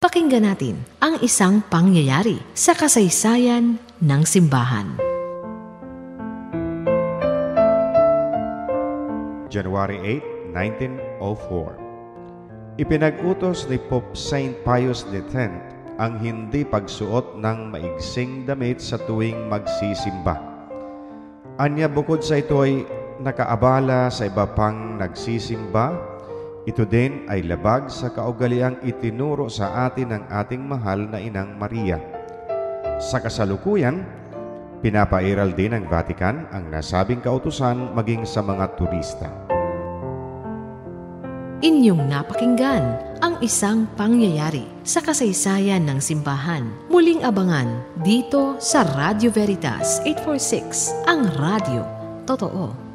Pakinggan natin ang isang pangyayari sa kasaysayan ng simbahan. January 8, 1904 Ipinag-utos ni Pope Saint Pius X ang hindi pagsuot ng maigsing damit sa tuwing magsisimba. Anya bukod sa ito ay nakaabala sa iba pang nagsisimba ito din ay labag sa kaugaliang itinuro sa atin ng ating mahal na Inang Maria. Sa kasalukuyan, pinapairal din ng Vatican ang nasabing kautusan maging sa mga turista. Inyong napakinggan ang isang pangyayari sa kasaysayan ng simbahan. Muling abangan dito sa Radio Veritas 846, ang radio. Totoo.